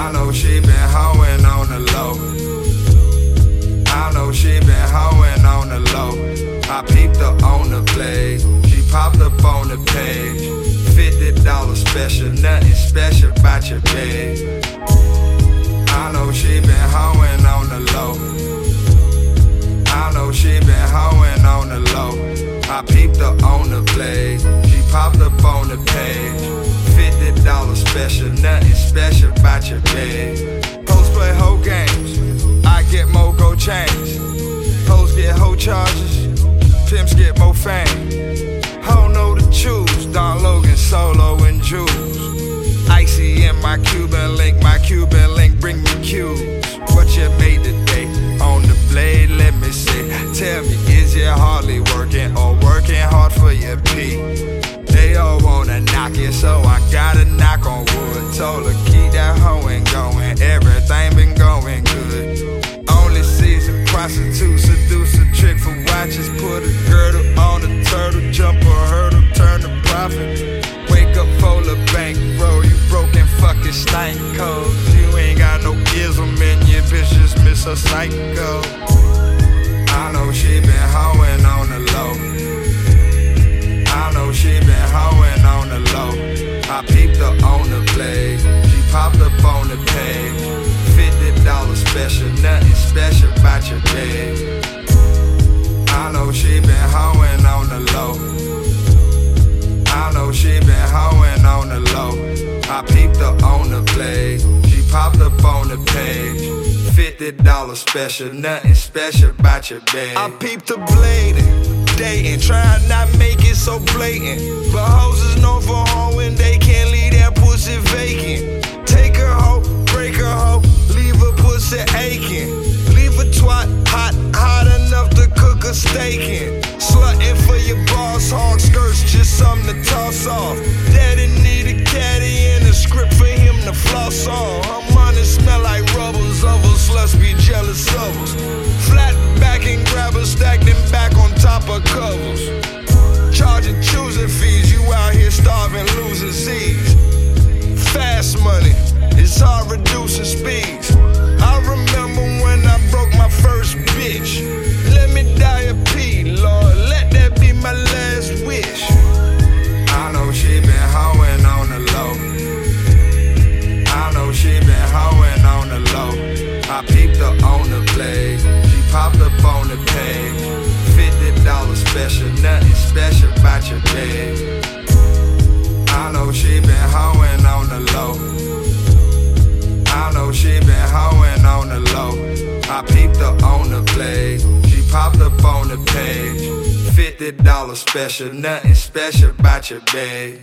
I know she been hoeing on the low. I know she been hoeing on the low. I peeped her on the blade. She popped up on the page. Fifty dollar special, nothing special about your bed. I know she been hoeing on the low. I know she been hoeing on the low. I peeped her on the blade. She popped up on the page. It, so I gotta knock on wood. Told her keep that hoeing going, everything been going good. Only season prostitute, seduce a trick for watches. Put a girdle on a turtle, jump a hurdle, turn a profit. Wake up, full of bank, bro. You broken fucking stank codes. You ain't got no ism in your bitch, just miss a psycho. I know she been hoeing on the low. Up on the page. Fifty dollar special, nothing special about your bed. I peeped the blading, dating, trying not make it so blatant. But hoes is known for hoeing, they can't leave that pussy vacant. Take her hoe, break her hoe, leave her pussy aching. Leave a twat hot, hot enough to cook a steak in. Hard reducing the page. Fifty dollar special, nothing special about your bed.